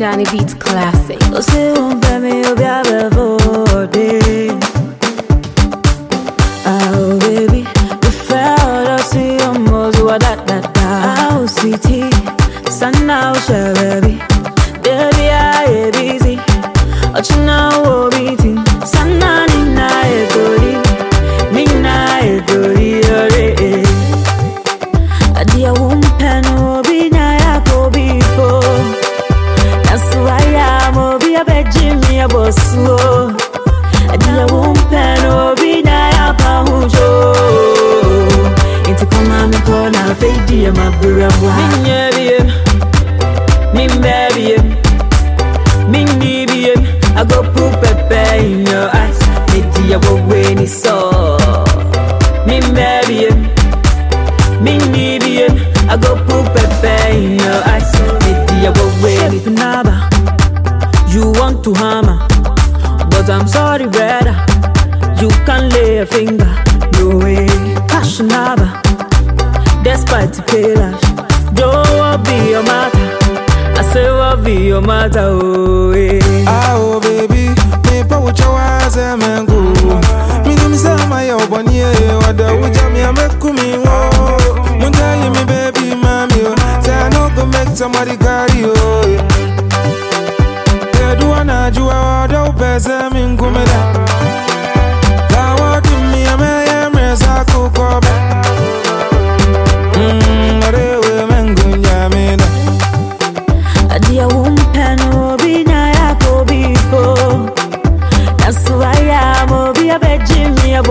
Danny Beats Classic. Oh, say won't buy me, a for day. Oh, baby, you that. Oh, sweetie, sun now, baby. I busy. Know, I go poop pepe in your eyes. So. I go poop pepe in your eyes. Naba. You want to hammer, but I'm sorry, brother. You can't lay a finger. No way, cash naba. Despite the paylash, don't be your matter. I say what be your matter, oh yeah. Ah, oh baby, me pa wucha wa se mengu. Mi ni misa ma ya obani e wada wuja mi oh. you baby mami oh, say I no go make somebody carry oh. Yeah, do ana juwa wada upese mi nkumela.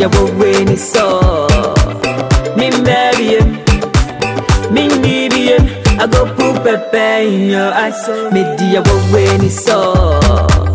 Maybe I will rain it so. Min babiem, min dibiem, I go poop pepe in your eyes. Maybe I will rain it so.